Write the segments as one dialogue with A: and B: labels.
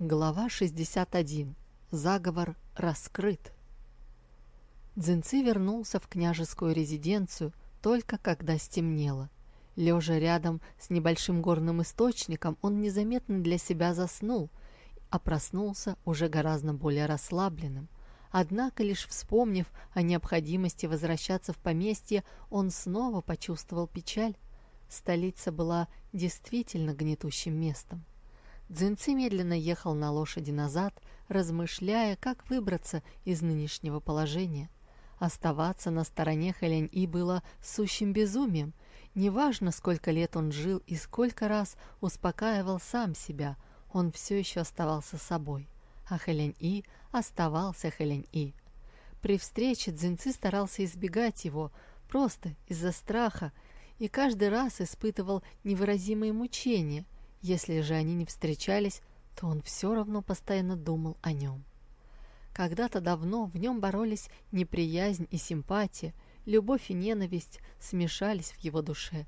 A: Глава 61. Заговор раскрыт. Дзинцы вернулся в княжескую резиденцию только когда стемнело. Лежа рядом с небольшим горным источником, он незаметно для себя заснул, а проснулся уже гораздо более расслабленным. Однако, лишь вспомнив о необходимости возвращаться в поместье, он снова почувствовал печаль. Столица была действительно гнетущим местом. Дзинцы медленно ехал на лошади назад, размышляя, как выбраться из нынешнего положения. Оставаться на стороне Хэлянь-И было сущим безумием. Неважно, сколько лет он жил и сколько раз успокаивал сам себя, он все еще оставался собой. А Хэлянь-И оставался Хэлянь-И. При встрече Дзинцы старался избегать его, просто из-за страха, и каждый раз испытывал невыразимые мучения – если же они не встречались, то он все равно постоянно думал о нем. Когда-то давно в нем боролись неприязнь и симпатия, любовь и ненависть смешались в его душе.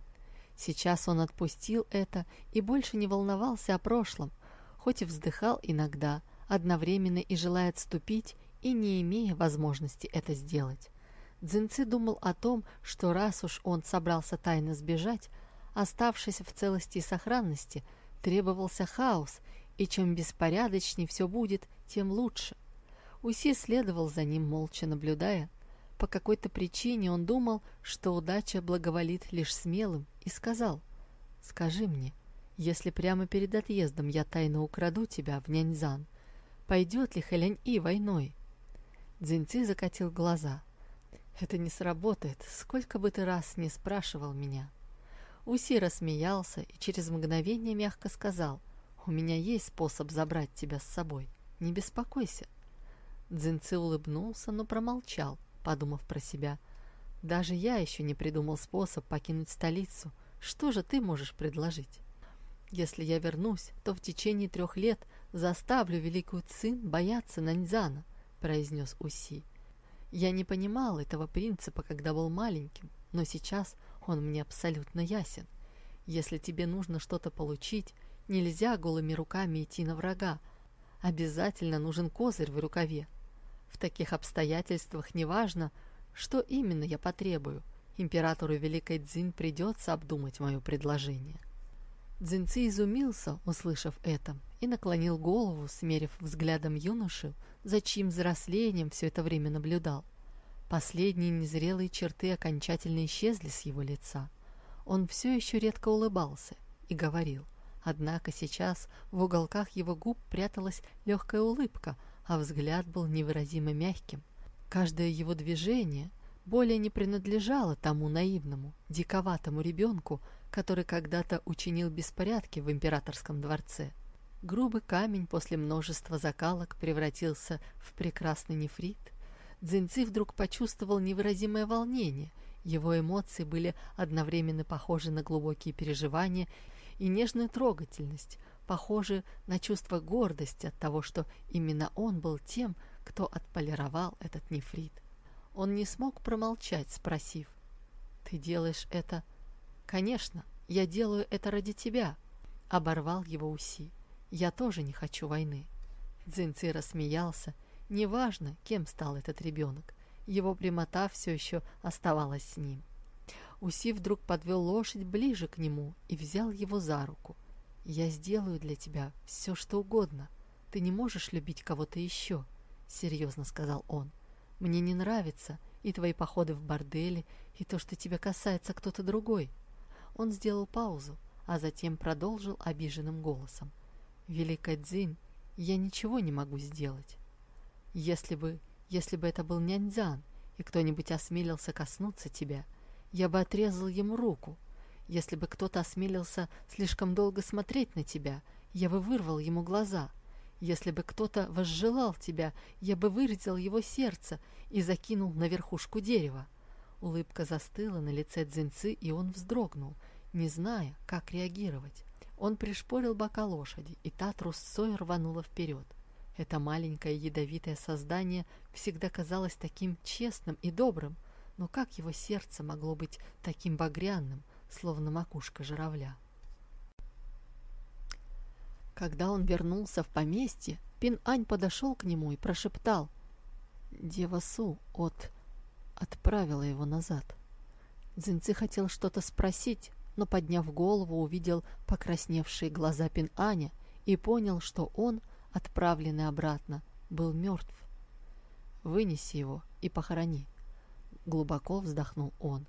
A: Сейчас он отпустил это и больше не волновался о прошлом, хоть и вздыхал иногда, одновременно и желая отступить, и не имея возможности это сделать. Дзинцы думал о том, что раз уж он собрался тайно сбежать, оставшись в целости и сохранности – требовался хаос, и чем беспорядочнее все будет, тем лучше. Уси следовал за ним, молча наблюдая. По какой-то причине он думал, что удача благоволит лишь смелым, и сказал, «Скажи мне, если прямо перед отъездом я тайно украду тебя в Няньзан, пойдет ли Хэлянь-И войной?» Дзиньци закатил глаза. «Это не сработает, сколько бы ты раз не спрашивал меня». Уси рассмеялся и через мгновение мягко сказал, «У меня есть способ забрать тебя с собой. Не беспокойся». Дзинцы улыбнулся, но промолчал, подумав про себя. «Даже я еще не придумал способ покинуть столицу. Что же ты можешь предложить?» «Если я вернусь, то в течение трех лет заставлю великую Цин бояться Наньзана», — произнес Уси. «Я не понимал этого принципа, когда был маленьким, но сейчас он мне абсолютно ясен. Если тебе нужно что-то получить, нельзя голыми руками идти на врага. Обязательно нужен козырь в рукаве. В таких обстоятельствах неважно, что именно я потребую. Императору Великой Цзинь придется обдумать мое предложение. Цзиньци изумился, услышав это, и наклонил голову, смерив взглядом юношу, за чьим взрослением все это время наблюдал. Последние незрелые черты окончательно исчезли с его лица. Он все еще редко улыбался и говорил. Однако сейчас в уголках его губ пряталась легкая улыбка, а взгляд был невыразимо мягким. Каждое его движение более не принадлежало тому наивному, диковатому ребенку, который когда-то учинил беспорядки в императорском дворце. Грубый камень после множества закалок превратился в прекрасный нефрит, Дзиньци вдруг почувствовал невыразимое волнение. Его эмоции были одновременно похожи на глубокие переживания и нежную трогательность, похожи на чувство гордости от того, что именно он был тем, кто отполировал этот нефрит. Он не смог промолчать, спросив, «Ты делаешь это?» «Конечно, я делаю это ради тебя», — оборвал его Уси. «Я тоже не хочу войны». Дзиньци рассмеялся Неважно, кем стал этот ребенок, его прямота все еще оставалась с ним. Уси вдруг подвел лошадь ближе к нему и взял его за руку. «Я сделаю для тебя все, что угодно. Ты не можешь любить кого-то еще», — серьезно сказал он. «Мне не нравится и твои походы в борделе, и то, что тебя касается кто-то другой». Он сделал паузу, а затем продолжил обиженным голосом. «Великая Дзинь, я ничего не могу сделать. Если бы, если бы это был няньзян, и кто-нибудь осмелился коснуться тебя, я бы отрезал ему руку. Если бы кто-то осмелился слишком долго смотреть на тебя, я бы вырвал ему глаза. Если бы кто-то возжелал тебя, я бы вырезал его сердце и закинул на верхушку дерева. Улыбка застыла на лице Дзинцы, и он вздрогнул, не зная, как реагировать. Он пришпорил бока лошади, и та трусцой рванула вперед. Это маленькое ядовитое создание всегда казалось таким честным и добрым, но как его сердце могло быть таким багряным, словно макушка журавля? Когда он вернулся в поместье, Пин-Ань подошел к нему и прошептал. Дева Су от... отправила его назад. Цзиньци хотел что-то спросить, но, подняв голову, увидел покрасневшие глаза Пин-Аня и понял, что он, отправленный обратно, был мертв. «Вынеси его и похорони», — глубоко вздохнул он.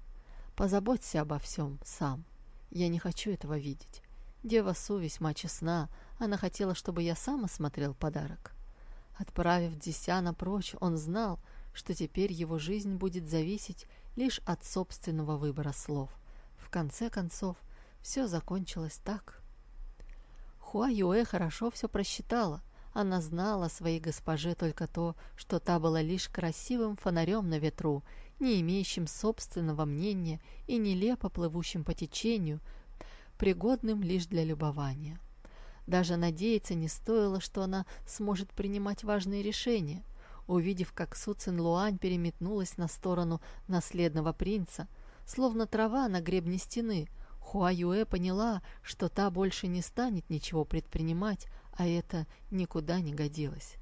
A: «Позаботься обо всем сам. Я не хочу этого видеть. Дева Су весьма честна, она хотела, чтобы я сам осмотрел подарок». Отправив Десяна прочь, он знал, что теперь его жизнь будет зависеть лишь от собственного выбора слов. В конце концов, все закончилось так. Хуа Юэ хорошо все просчитала. Она знала своей госпоже только то, что та была лишь красивым фонарем на ветру, не имеющим собственного мнения и нелепо плывущим по течению, пригодным лишь для любования. Даже надеяться не стоило, что она сможет принимать важные решения. Увидев, как Су Цин Луань переметнулась на сторону наследного принца, словно трава на гребне стены, Хуа Юэ поняла, что та больше не станет ничего предпринимать, а это никуда не годилось.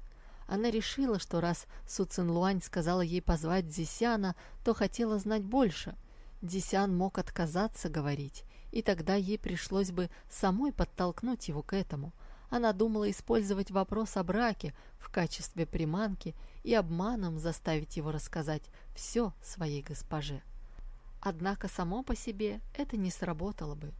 A: Она решила, что раз Су Цин Луань сказала ей позвать Дзисяна, то хотела знать больше. Дзисян мог отказаться говорить, и тогда ей пришлось бы самой подтолкнуть его к этому. Она думала использовать вопрос о браке в качестве приманки и обманом заставить его рассказать все своей госпоже. Однако само по себе это не сработало бы.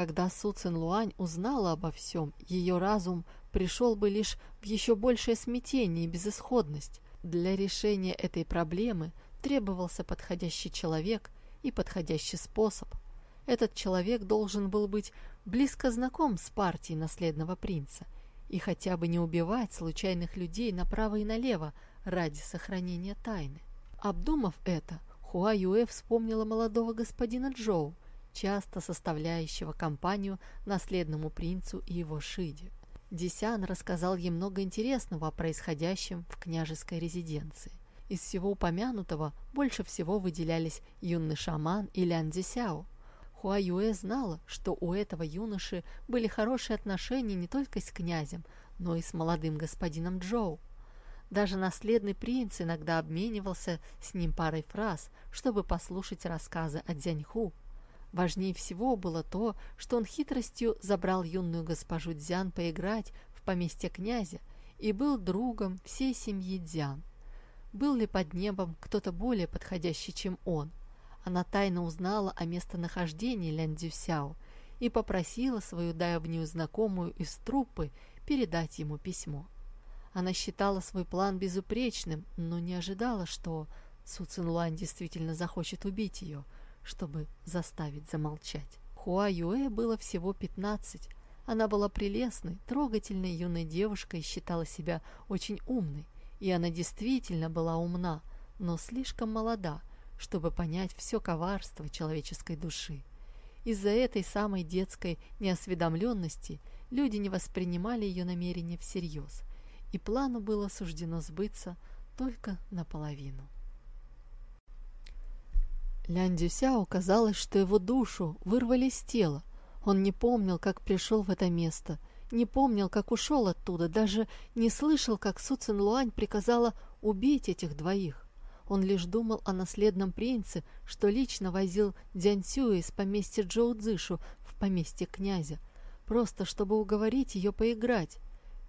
A: Когда Су Цин Луань узнала обо всем, ее разум пришел бы лишь в еще большее смятение и безысходность. Для решения этой проблемы требовался подходящий человек и подходящий способ – этот человек должен был быть близко знаком с партией наследного принца и хотя бы не убивать случайных людей направо и налево ради сохранения тайны. Обдумав это, Хуа Юэ вспомнила молодого господина Джоу, часто составляющего компанию наследному принцу и его шиде. Десян рассказал ей много интересного о происходящем в княжеской резиденции. Из всего упомянутого больше всего выделялись юный шаман и Лян Десяо, Хуа Юэ знала, что у этого юноши были хорошие отношения не только с князем, но и с молодым господином Джоу. Даже наследный принц иногда обменивался с ним парой фраз, чтобы послушать рассказы о Дзяньху. Важнее всего было то, что он хитростью забрал юную госпожу Дзян поиграть в поместье князя и был другом всей семьи Дзян. Был ли под небом кто-то более подходящий, чем он? она тайно узнала о местонахождении Лян Дзюсяо и попросила свою давнюю знакомую из труппы передать ему письмо. Она считала свой план безупречным, но не ожидала, что Су Цинлуань действительно захочет убить ее, чтобы заставить замолчать. Хуа Юэ было всего пятнадцать. Она была прелестной, трогательной юной девушкой и считала себя очень умной. И она действительно была умна, но слишком молода, чтобы понять все коварство человеческой души. Из-за этой самой детской неосведомленности люди не воспринимали ее намерения всерьез, и плану было суждено сбыться только наполовину. Лян Дюсяо казалось, что его душу вырвали из тела. Он не помнил, как пришел в это место, не помнил, как ушел оттуда, даже не слышал, как Су Цин Луань приказала убить этих двоих. Он лишь думал о наследном принце, что лично возил Дзяньцю из поместья Джоу Цзышу в поместье князя, просто чтобы уговорить ее поиграть.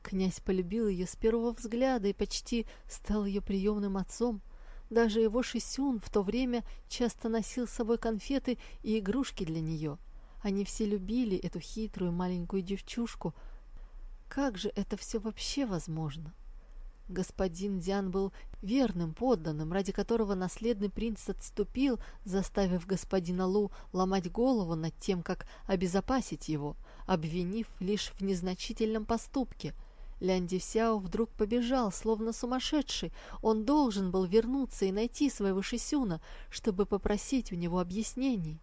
A: Князь полюбил ее с первого взгляда и почти стал ее приемным отцом. Даже его Шисюн в то время часто носил с собой конфеты и игрушки для нее. Они все любили эту хитрую маленькую девчушку. Как же это все вообще возможно? Господин Дзян был верным подданным, ради которого наследный принц отступил, заставив господина Лу ломать голову над тем, как обезопасить его, обвинив лишь в незначительном поступке. Лян Дисяо вдруг побежал, словно сумасшедший. Он должен был вернуться и найти своего Шисюна, чтобы попросить у него объяснений.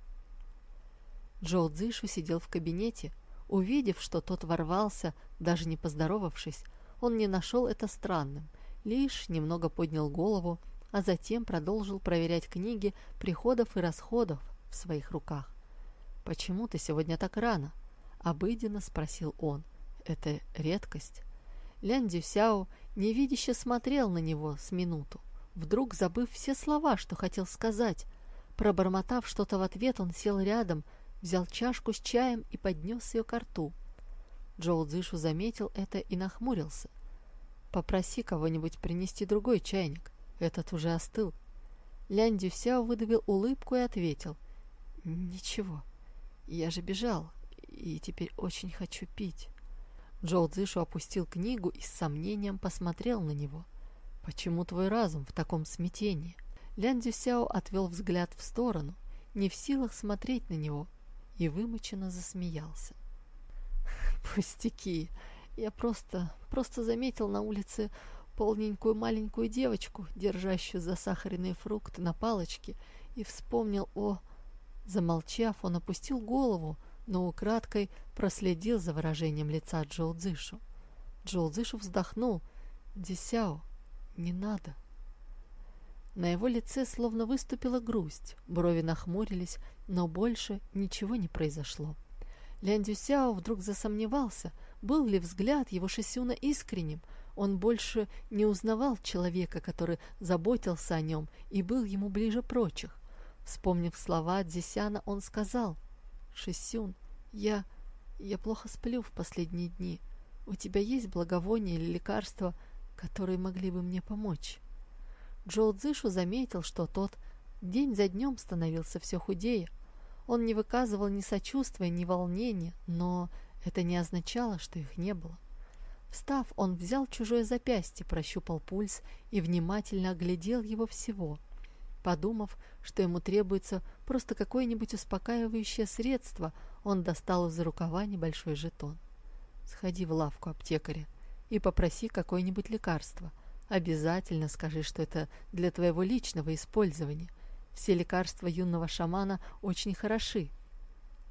A: Джоу Цзишу сидел в кабинете. Увидев, что тот ворвался, даже не поздоровавшись, он не нашел это странным, лишь немного поднял голову, а затем продолжил проверять книги приходов и расходов в своих руках. «Почему ты сегодня так рано?» — обыденно спросил он. это редкость. Лян Дюсяо невидяще смотрел на него с минуту, вдруг забыв все слова, что хотел сказать. Пробормотав что-то в ответ, он сел рядом, взял чашку с чаем и поднес ее к рту. Джоу Цзышу заметил это и нахмурился. «Попроси кого-нибудь принести другой чайник. Этот уже остыл». Лян Дюсяо выдавил улыбку и ответил. «Ничего, я же бежал, и теперь очень хочу пить». Джоу Цзышу опустил книгу и с сомнением посмотрел на него. «Почему твой разум в таком смятении?» Лян Дюсяо отвел взгляд в сторону, не в силах смотреть на него, и вымученно засмеялся. «Пустяки! Я просто, просто заметил на улице полненькую маленькую девочку, держащую засахаренные фрукты на палочке, и вспомнил о...» Замолчав, он опустил голову, но украдкой проследил за выражением лица Джоу Цзышу. Джоу Цзышу вздохнул. «Десяо, не надо». На его лице словно выступила грусть, брови нахмурились, но больше ничего не произошло. Лян Дюсяо вдруг засомневался, был ли взгляд его Шисюна искренним. Он больше не узнавал человека, который заботился о нем и был ему ближе прочих. Вспомнив слова Дзисяна, он сказал — Шисюн, я... я плохо сплю в последние дни. У тебя есть благовоние или лекарства, которые могли бы мне помочь?» Джоу Цзышу заметил, что тот день за днем становился все худее. Он не выказывал ни сочувствия, ни волнения, но это не означало, что их не было. Встав, он взял чужое запястье, прощупал пульс и внимательно оглядел его всего – Подумав, что ему требуется просто какое-нибудь успокаивающее средство, он достал из рукава небольшой жетон. «Сходи в лавку аптекаря и попроси какое-нибудь лекарство. Обязательно скажи, что это для твоего личного использования. Все лекарства юного шамана очень хороши».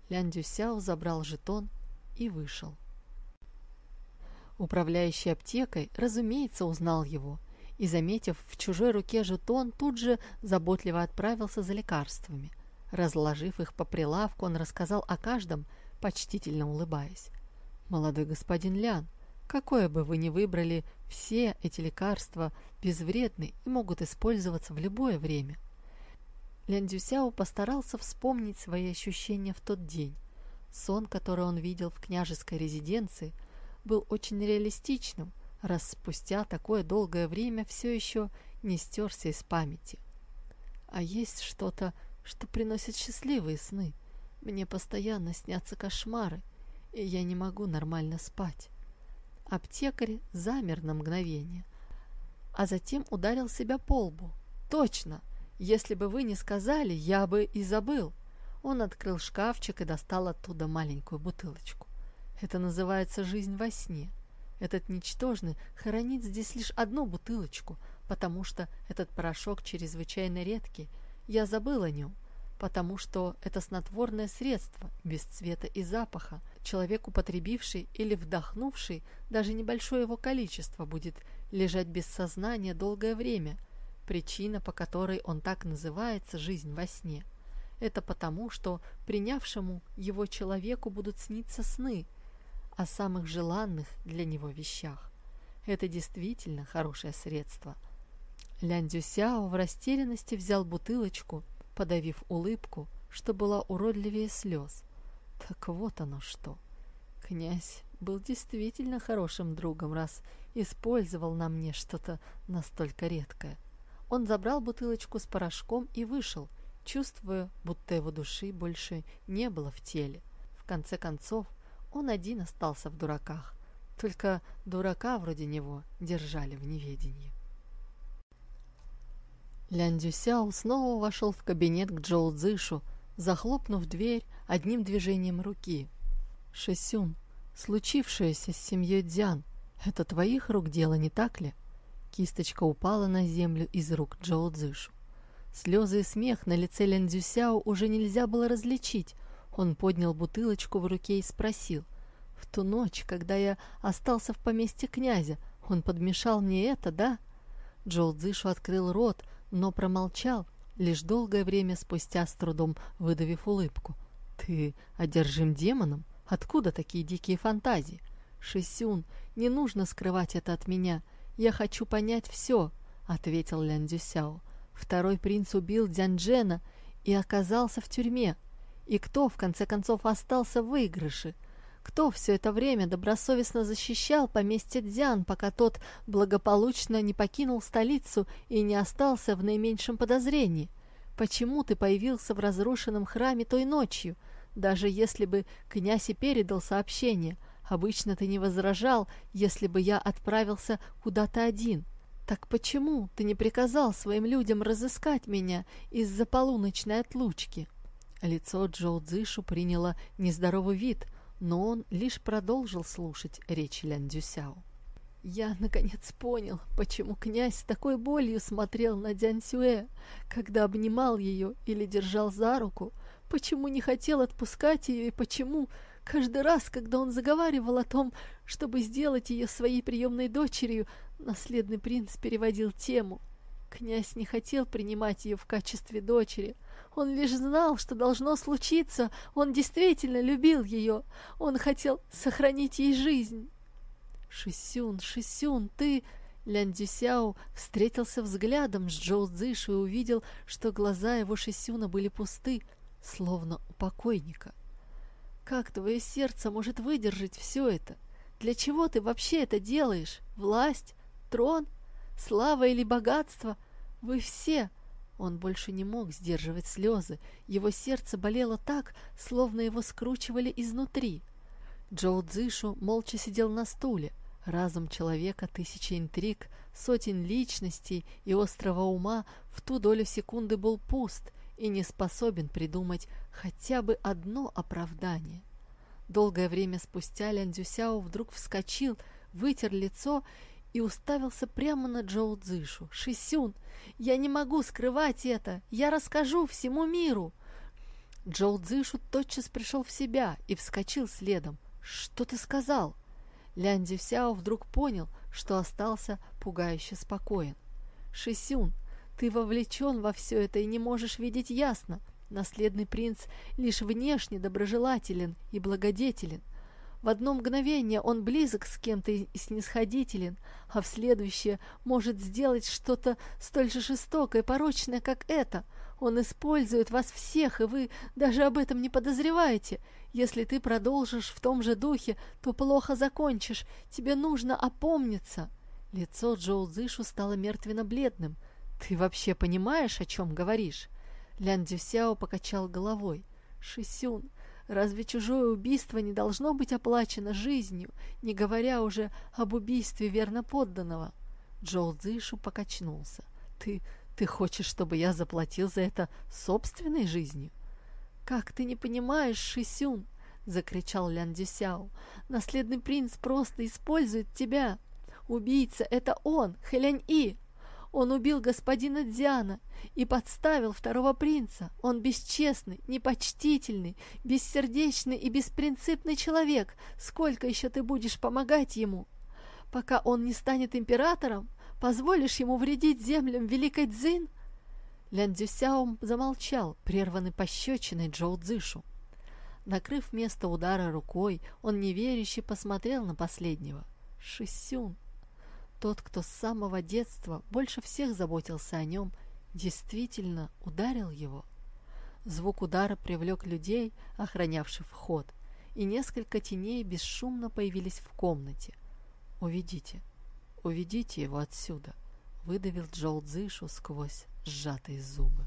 A: Лян Дюсяо забрал жетон и вышел. Управляющий аптекой, разумеется, узнал его – и, заметив в чужой руке жетон, тут же заботливо отправился за лекарствами. Разложив их по прилавку, он рассказал о каждом, почтительно улыбаясь. «Молодой господин Лян, какое бы вы ни выбрали, все эти лекарства безвредны и могут использоваться в любое время». Лян Дюсяо постарался вспомнить свои ощущения в тот день. Сон, который он видел в княжеской резиденции, был очень реалистичным – раз спустя такое долгое время все еще не стерся из памяти. А есть что-то, что приносит счастливые сны. Мне постоянно снятся кошмары, и я не могу нормально спать. Аптекарь замер на мгновение, а затем ударил себя по лбу. «Точно! Если бы вы не сказали, я бы и забыл!» Он открыл шкафчик и достал оттуда маленькую бутылочку. Это называется «жизнь во сне». Этот ничтожный хранит здесь лишь одну бутылочку, потому что этот порошок чрезвычайно редкий. Я забыл о нем, потому что это снотворное средство, без цвета и запаха. Человек, употребивший или вдохнувший даже небольшое его количество, будет лежать без сознания долгое время. Причина, по которой он так называется «жизнь во сне». Это потому, что принявшему его человеку будут сниться сны – о самых желанных для него вещах. Это действительно хорошее средство. Лян Дюсяо в растерянности взял бутылочку, подавив улыбку, что была уродливее слез. Так вот оно что. Князь был действительно хорошим другом, раз использовал на мне что-то настолько редкое. Он забрал бутылочку с порошком и вышел, чувствуя, будто его души больше не было в теле. В конце концов, он один остался в дураках. Только дурака вроде него держали в неведении. Лян Дюсяо снова вошел в кабинет к Джоу Цзышу, захлопнув дверь одним движением руки. «Шисюн, случившееся с семьей Дзян — это твоих рук дело, не так ли?» Кисточка упала на землю из рук Джоу Цзышу. Слезы и смех на лице Лян Дюсяо уже нельзя было различить, он поднял бутылочку в руке и спросил. «В ту ночь, когда я остался в поместье князя, он подмешал мне это, да?» Джоу Цзышу открыл рот, но промолчал, лишь долгое время спустя с трудом выдавив улыбку. «Ты одержим демоном? Откуда такие дикие фантазии? Шисюн, не нужно скрывать это от меня. Я хочу понять все, ответил Лян Дюсяо. Второй принц убил Дзянджена и оказался в тюрьме. И кто, в конце концов, остался в выигрыше? Кто все это время добросовестно защищал поместье Дзян, пока тот благополучно не покинул столицу и не остался в наименьшем подозрении? Почему ты появился в разрушенном храме той ночью? Даже если бы князь и передал сообщение, обычно ты не возражал, если бы я отправился куда-то один. Так почему ты не приказал своим людям разыскать меня из-за полуночной отлучки?» Лицо Джоу Цзышу приняло нездоровый вид, но он лишь продолжил слушать речь Лян Дюсяо. Я, наконец, понял, почему князь с такой болью смотрел на Дянь Сюэ, когда обнимал ее или держал за руку, почему не хотел отпускать ее и почему каждый раз, когда он заговаривал о том, чтобы сделать ее своей приемной дочерью, наследный принц переводил тему. Князь не хотел принимать ее в качестве дочери. Он лишь знал, что должно случиться. Он действительно любил ее. Он хотел сохранить ей жизнь. «Шисюн, Шисюн, ты...» Лян Дюсяо встретился взглядом с Джоу Цзышу и увидел, что глаза его Шисюна были пусты, словно у покойника. «Как твое сердце может выдержать все это? Для чего ты вообще это делаешь? Власть? Трон? Слава или богатство? Вы все...» Он больше не мог сдерживать слезы. Его сердце болело так, словно его скручивали изнутри. Джоу Цзышу молча сидел на стуле. Разум человека тысячи интриг, сотен личностей и острого ума в ту долю секунды был пуст и не способен придумать хотя бы одно оправдание. Долгое время спустя Лян Дзюсяо вдруг вскочил, вытер лицо и уставился прямо на Джоу Цзышу. «Шисюн, я не могу скрывать это! Я расскажу всему миру!» Джоу Цзышу тотчас пришел в себя и вскочил следом. «Что ты сказал?» Лян Дзюсяо вдруг понял, что остался пугающе спокоен. «Шисюн, ты вовлечен во все это и не можешь видеть ясно. Наследный принц лишь внешне доброжелателен и благодетелен. В одно мгновение он близок с кем-то и снисходителен, а в следующее может сделать что-то столь же жестокое и порочное, как это. Он использует вас всех, и вы даже об этом не подозреваете. Если ты продолжишь в том же духе, то плохо закончишь. Тебе нужно опомниться». Лицо Джоу Цзышу стало мертвенно-бледным. «Ты вообще понимаешь, о чем говоришь?» Лян Дюсяо покачал головой. «Шисюн, разве чужое убийство не должно быть оплачено жизнью, не говоря уже об убийстве верноподданного?» Джоу Цзышу покачнулся. «Ты, ты хочешь, чтобы я заплатил за это собственной жизнью?» «Как ты не понимаешь, Шисюн?» — закричал Лян Дюсяо. «Наследный принц просто использует тебя. Убийца — это он, Хэлянь-И. Он убил господина Дзяна и подставил второго принца. Он бесчестный, непочтительный, бессердечный и беспринципный человек. Сколько еще ты будешь помогать ему? Пока он не станет императором, позволишь ему вредить землям Великой Цзин?» Лян Дзюсяо замолчал, прерванный пощечиной Джоу Цзышу. Накрыв место удара рукой, он неверяще посмотрел на последнего. Шисюн, тот, кто с самого детства больше всех заботился о нем, действительно ударил его. Звук удара привлек людей, охранявших вход, и несколько теней бесшумно появились в комнате. «Уведите, уведите его отсюда!» — выдавил Джоу Цзышу сквозь сжатые зубы.